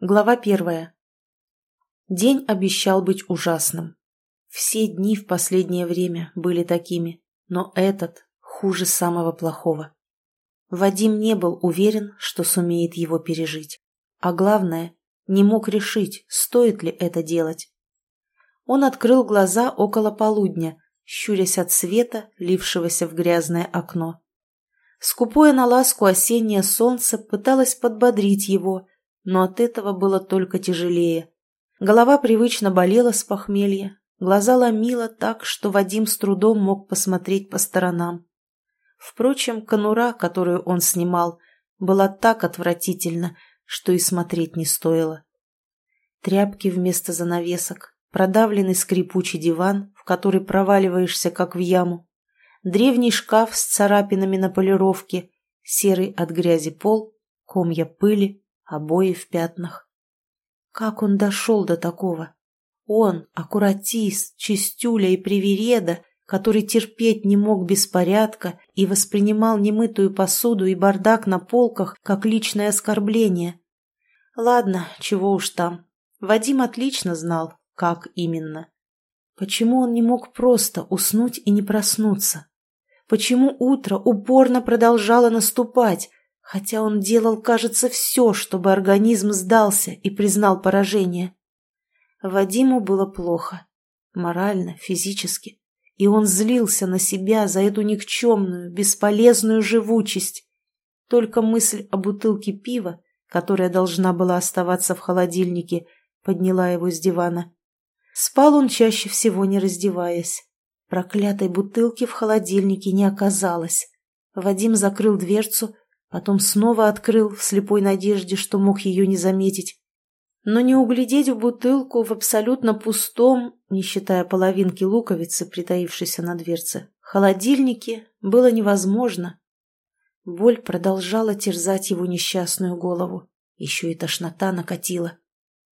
Глава первая. День обещал быть ужасным. Все дни в последнее время были такими, но этот хуже самого плохого. Вадим не был уверен, что сумеет его пережить. А главное, не мог решить, стоит ли это делать. Он открыл глаза около полудня, щурясь от света, лившегося в грязное окно. Скупое на ласку осеннее солнце пыталось подбодрить его – но от этого было только тяжелее. Голова привычно болела с похмелья, глаза ломило так, что Вадим с трудом мог посмотреть по сторонам. Впрочем, конура, которую он снимал, была так отвратительна, что и смотреть не стоило. Тряпки вместо занавесок, продавленный скрипучий диван, в который проваливаешься, как в яму, древний шкаф с царапинами на полировке, серый от грязи пол, комья пыли, обои в пятнах. Как он дошел до такого? Он, аккуратист, чистюля и привереда, который терпеть не мог беспорядка и воспринимал немытую посуду и бардак на полках как личное оскорбление. Ладно, чего уж там. Вадим отлично знал, как именно. Почему он не мог просто уснуть и не проснуться? Почему утро упорно продолжало наступать, хотя он делал, кажется, все, чтобы организм сдался и признал поражение. Вадиму было плохо, морально, физически, и он злился на себя за эту никчемную, бесполезную живучесть. Только мысль о бутылке пива, которая должна была оставаться в холодильнике, подняла его с дивана. Спал он чаще всего, не раздеваясь. Проклятой бутылки в холодильнике не оказалось. Вадим закрыл дверцу, Потом снова открыл в слепой надежде, что мог ее не заметить. Но не углядеть в бутылку в абсолютно пустом, не считая половинки луковицы, притаившейся на дверце, холодильнике было невозможно. Боль продолжала терзать его несчастную голову. Еще и тошнота накатила.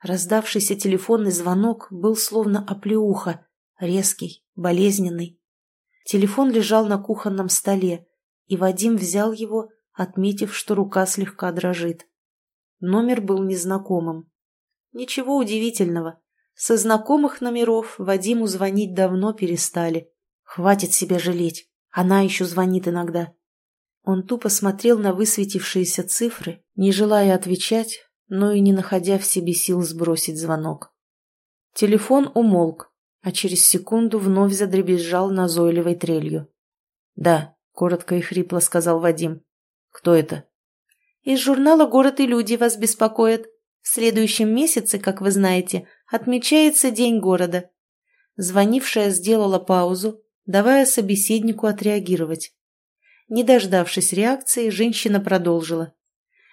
Раздавшийся телефонный звонок был словно оплеуха, резкий, болезненный. Телефон лежал на кухонном столе, и Вадим взял его отметив, что рука слегка дрожит. Номер был незнакомым. Ничего удивительного. Со знакомых номеров Вадиму звонить давно перестали. Хватит себя жалеть. Она еще звонит иногда. Он тупо смотрел на высветившиеся цифры, не желая отвечать, но и не находя в себе сил сбросить звонок. Телефон умолк, а через секунду вновь задребезжал назойливой трелью. «Да», — коротко и хрипло сказал Вадим. «Кто это?» «Из журнала «Город и люди» вас беспокоят. В следующем месяце, как вы знаете, отмечается День города». Звонившая сделала паузу, давая собеседнику отреагировать. Не дождавшись реакции, женщина продолжила.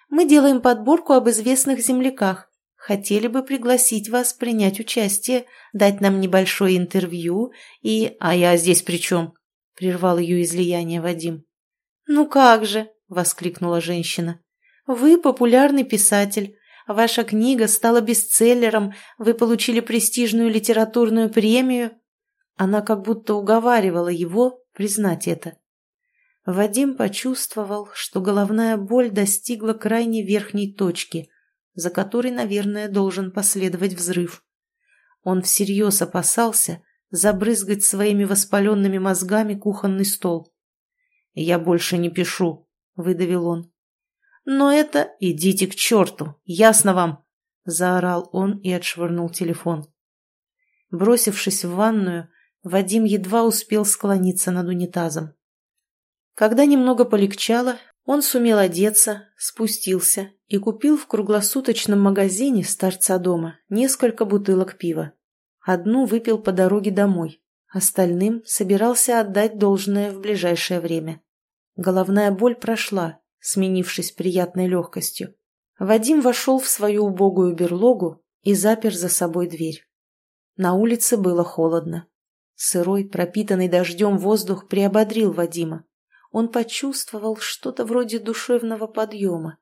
«Мы делаем подборку об известных земляках. Хотели бы пригласить вас принять участие, дать нам небольшое интервью и... А я здесь при чем?» — прервал ее излияние Вадим. «Ну как же!» — воскликнула женщина. «Вы популярный писатель. Ваша книга стала бестселлером, вы получили престижную литературную премию». Она как будто уговаривала его признать это. Вадим почувствовал, что головная боль достигла крайне верхней точки, за которой, наверное, должен последовать взрыв. Он всерьез опасался забрызгать своими воспаленными мозгами кухонный стол. «Я больше не пишу», выдавил он. «Но это... Идите к черту! Ясно вам!» — заорал он и отшвырнул телефон. Бросившись в ванную, Вадим едва успел склониться над унитазом. Когда немного полегчало, он сумел одеться, спустился и купил в круглосуточном магазине с торца дома несколько бутылок пива. Одну выпил по дороге домой, остальным собирался отдать должное в ближайшее время. Головная боль прошла, сменившись приятной легкостью. Вадим вошел в свою убогую берлогу и запер за собой дверь. На улице было холодно. Сырой, пропитанный дождем воздух приободрил Вадима. Он почувствовал что-то вроде душевного подъема.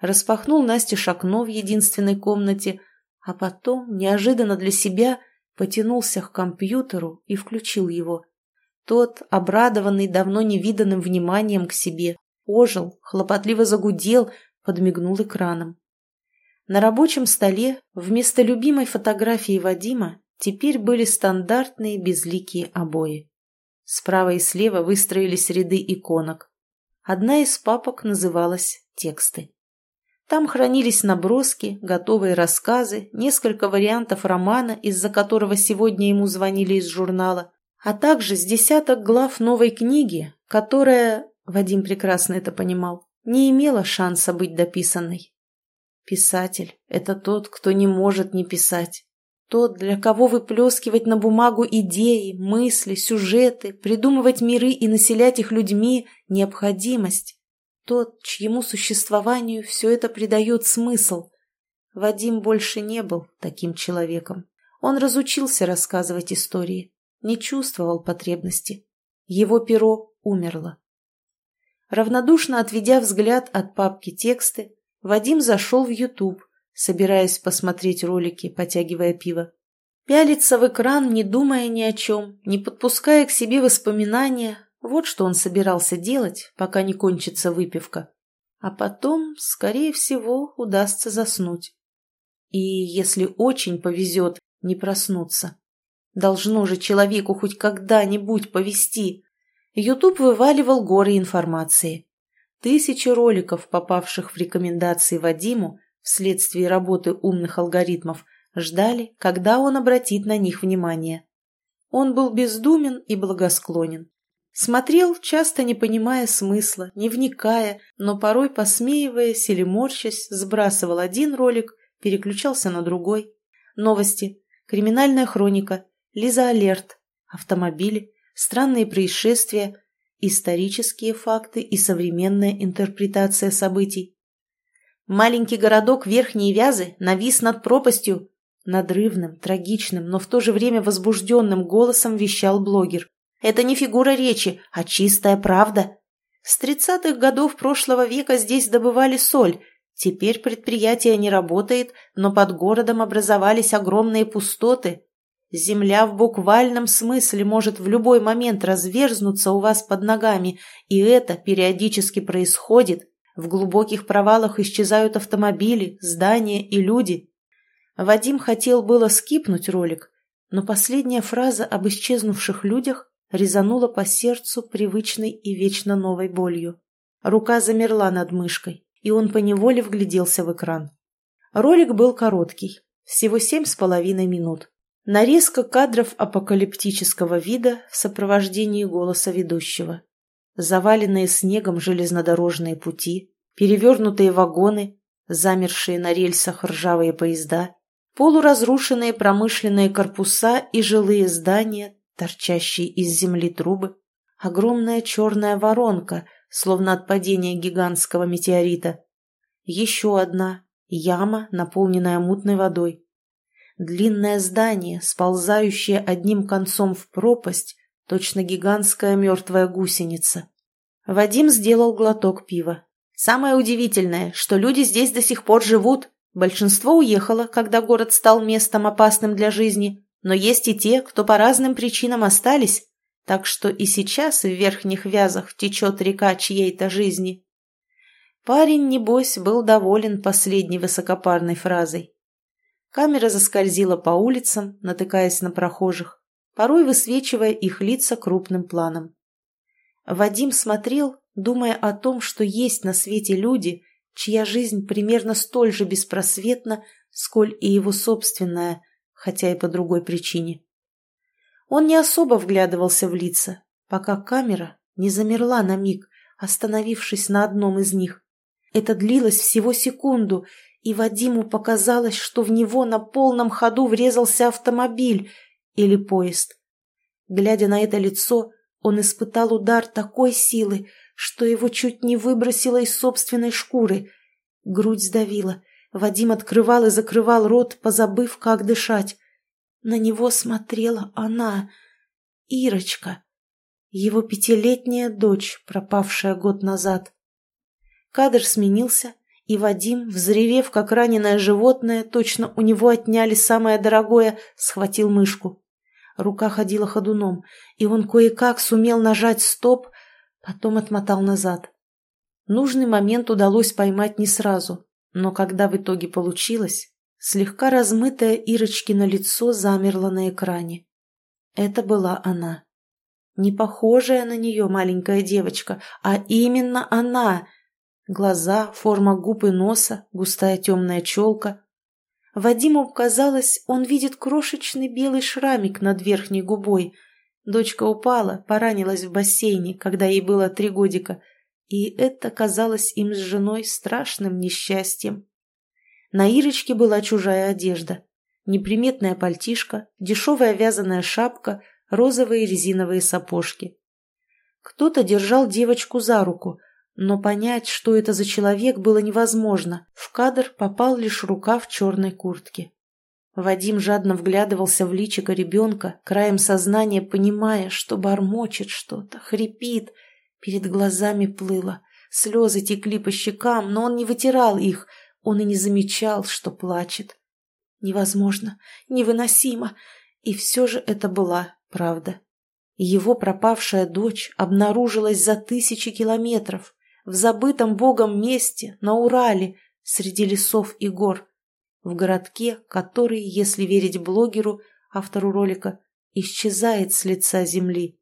Распахнул Насте окно в единственной комнате, а потом, неожиданно для себя, потянулся к компьютеру и включил его. Тот, обрадованный давно невиданным вниманием к себе, ожил, хлопотливо загудел, подмигнул экраном. На рабочем столе вместо любимой фотографии Вадима теперь были стандартные безликие обои. Справа и слева выстроились ряды иконок. Одна из папок называлась «Тексты». Там хранились наброски, готовые рассказы, несколько вариантов романа, из-за которого сегодня ему звонили из журнала, а также с десяток глав новой книги, которая, Вадим прекрасно это понимал, не имела шанса быть дописанной. Писатель – это тот, кто не может не писать. Тот, для кого выплескивать на бумагу идеи, мысли, сюжеты, придумывать миры и населять их людьми – необходимость. Тот, чьему существованию все это придает смысл. Вадим больше не был таким человеком. Он разучился рассказывать истории, не чувствовал потребности. Его перо умерло. Равнодушно отведя взгляд от папки тексты, Вадим зашел в YouTube, собираясь посмотреть ролики, потягивая пиво. Пялиться в экран, не думая ни о чем, не подпуская к себе воспоминания, вот что он собирался делать, пока не кончится выпивка. А потом, скорее всего, удастся заснуть. И, если очень повезет, не проснуться. Должно же человеку хоть когда-нибудь повезти. Ютуб вываливал горы информации. Тысячи роликов, попавших в рекомендации Вадиму вследствие работы умных алгоритмов, ждали, когда он обратит на них внимание. Он был бездумен и благосклонен. Смотрел, часто не понимая смысла, не вникая, но порой посмеиваясь или морщась, сбрасывал один ролик, переключался на другой. Новости, криминальная хроника, Лиза Алерт, автомобили, странные происшествия, исторические факты и современная интерпретация событий. Маленький городок Верхние Вязы навис над пропастью. Надрывным, трагичным, но в то же время возбужденным голосом вещал блогер. Это не фигура речи, а чистая правда. С тридцатых годов прошлого века здесь добывали соль. Теперь предприятие не работает, но под городом образовались огромные пустоты. Земля в буквальном смысле может в любой момент разверзнуться у вас под ногами, и это периодически происходит. В глубоких провалах исчезают автомобили, здания и люди. Вадим хотел было скипнуть ролик, но последняя фраза об исчезнувших людях резанула по сердцу привычной и вечно новой болью. Рука замерла над мышкой, и он поневоле вгляделся в экран. Ролик был короткий, всего семь с половиной минут. Нарезка кадров апокалиптического вида в сопровождении голоса ведущего. Заваленные снегом железнодорожные пути, перевернутые вагоны, замершие на рельсах ржавые поезда, полуразрушенные промышленные корпуса и жилые здания, торчащие из земли трубы, огромная черная воронка, словно от падения гигантского метеорита. Еще одна яма, наполненная мутной водой. Длинное здание, сползающее одним концом в пропасть, точно гигантская мертвая гусеница. Вадим сделал глоток пива. Самое удивительное, что люди здесь до сих пор живут. Большинство уехало, когда город стал местом опасным для жизни, но есть и те, кто по разным причинам остались, так что и сейчас в верхних вязах течет река чьей-то жизни. Парень, небось, был доволен последней высокопарной фразой. Камера заскользила по улицам, натыкаясь на прохожих, порой высвечивая их лица крупным планом. Вадим смотрел, думая о том, что есть на свете люди, чья жизнь примерно столь же беспросветна, сколь и его собственная – хотя и по другой причине. Он не особо вглядывался в лица, пока камера не замерла на миг, остановившись на одном из них. Это длилось всего секунду, и Вадиму показалось, что в него на полном ходу врезался автомобиль или поезд. Глядя на это лицо, он испытал удар такой силы, что его чуть не выбросило из собственной шкуры. Грудь сдавила, Вадим открывал и закрывал рот, позабыв, как дышать. На него смотрела она, Ирочка, его пятилетняя дочь, пропавшая год назад. Кадр сменился, и Вадим, взревев, как раненое животное, точно у него отняли самое дорогое, схватил мышку. Рука ходила ходуном, и он кое-как сумел нажать стоп, потом отмотал назад. Нужный момент удалось поймать не сразу, Но когда в итоге получилось, слегка размытое Ирочкино лицо замерло на экране. Это была она. Не похожая на нее маленькая девочка, а именно она. Глаза, форма губ и носа, густая темная челка. Вадиму казалось, он видит крошечный белый шрамик над верхней губой. Дочка упала, поранилась в бассейне, когда ей было три годика, и это казалось им с женой страшным несчастьем. На Ирочке была чужая одежда. Неприметная пальтишка, дешевая вязаная шапка, розовые резиновые сапожки. Кто-то держал девочку за руку, но понять, что это за человек, было невозможно. В кадр попал лишь рука в черной куртке. Вадим жадно вглядывался в личико ребенка, краем сознания понимая, что бормочет что-то, хрипит. Перед глазами плыло. Слезы текли по щекам, но он не вытирал их. Он и не замечал, что плачет. Невозможно, невыносимо. И все же это была правда. Его пропавшая дочь обнаружилась за тысячи километров, в забытом богом месте, на Урале, среди лесов и гор, в городке, который, если верить блогеру, автору ролика, исчезает с лица земли.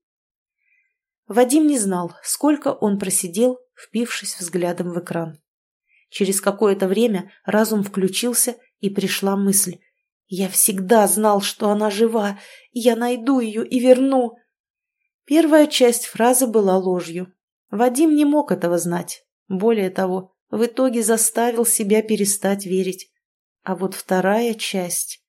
Вадим не знал, сколько он просидел, впившись взглядом в экран. Через какое-то время разум включился, и пришла мысль. «Я всегда знал, что она жива, я найду ее и верну!» Первая часть фразы была ложью. Вадим не мог этого знать. Более того, в итоге заставил себя перестать верить. А вот вторая часть...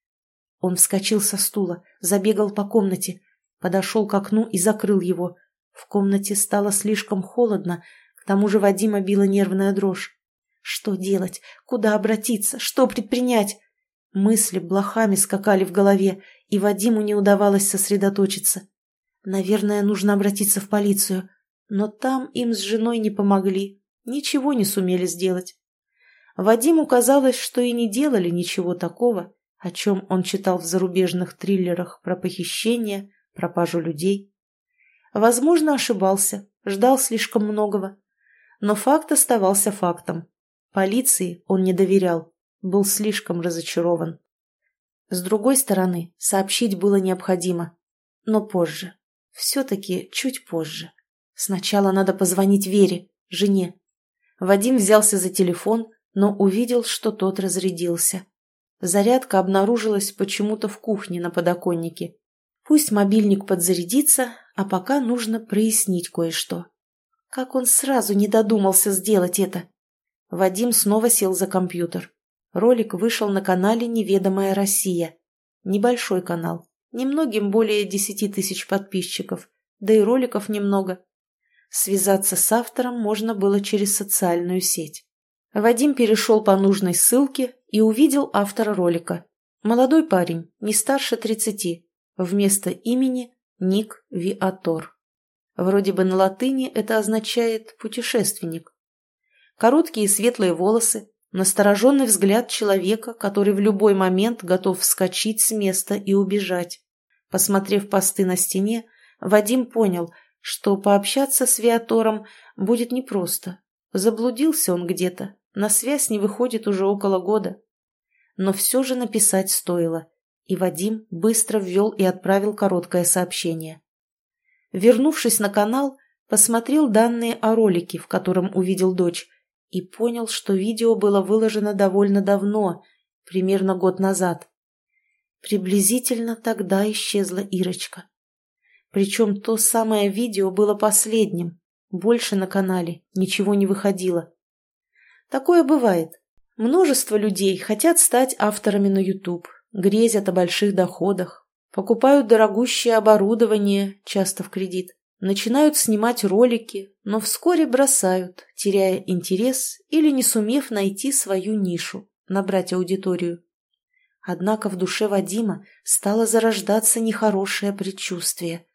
Он вскочил со стула, забегал по комнате, подошел к окну и закрыл его. В комнате стало слишком холодно, к тому же Вадима била нервная дрожь. Что делать? Куда обратиться? Что предпринять? Мысли блохами скакали в голове, и Вадиму не удавалось сосредоточиться. Наверное, нужно обратиться в полицию. Но там им с женой не помогли, ничего не сумели сделать. Вадиму казалось, что и не делали ничего такого, о чем он читал в зарубежных триллерах про похищение, пропажу людей. Возможно, ошибался, ждал слишком многого. Но факт оставался фактом. Полиции он не доверял, был слишком разочарован. С другой стороны, сообщить было необходимо. Но позже. Все-таки чуть позже. Сначала надо позвонить Вере, жене. Вадим взялся за телефон, но увидел, что тот разрядился. Зарядка обнаружилась почему-то в кухне на подоконнике. Пусть мобильник подзарядится, а пока нужно прояснить кое-что. Как он сразу не додумался сделать это? Вадим снова сел за компьютер. Ролик вышел на канале «Неведомая Россия». Небольшой канал, немногим более десяти тысяч подписчиков, да и роликов немного. Связаться с автором можно было через социальную сеть. Вадим перешел по нужной ссылке и увидел автора ролика. Молодой парень, не старше тридцати. Вместо имени – ник Виатор. Вроде бы на латыни это означает «путешественник». Короткие светлые волосы, настороженный взгляд человека, который в любой момент готов вскочить с места и убежать. Посмотрев посты на стене, Вадим понял, что пообщаться с Виатором будет непросто. Заблудился он где-то, на связь не выходит уже около года. Но все же написать стоило, и Вадим быстро ввел и отправил короткое сообщение. Вернувшись на канал, посмотрел данные о ролике, в котором увидел дочь, и понял, что видео было выложено довольно давно, примерно год назад. Приблизительно тогда исчезла Ирочка. Причем то самое видео было последним, больше на канале ничего не выходило. Такое бывает. Множество людей хотят стать авторами на YouTube, грезят о больших доходах, покупают дорогущее оборудование, часто в кредит, начинают снимать ролики, но вскоре бросают, теряя интерес или не сумев найти свою нишу, набрать аудиторию. Однако в душе Вадима стало зарождаться нехорошее предчувствие.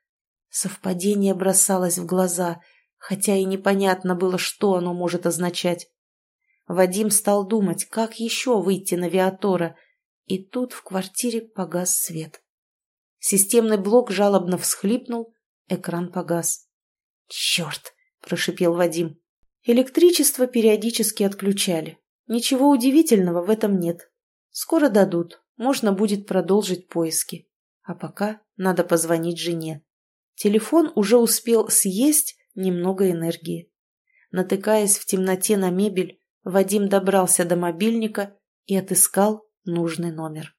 Совпадение бросалось в глаза, хотя и непонятно было, что оно может означать. Вадим стал думать, как еще выйти на Виатора, и тут в квартире погас свет. Системный блок жалобно всхлипнул, Экран погас. «Черт!» – прошипел Вадим. Электричество периодически отключали. Ничего удивительного в этом нет. Скоро дадут, можно будет продолжить поиски. А пока надо позвонить жене. Телефон уже успел съесть немного энергии. Натыкаясь в темноте на мебель, Вадим добрался до мобильника и отыскал нужный номер.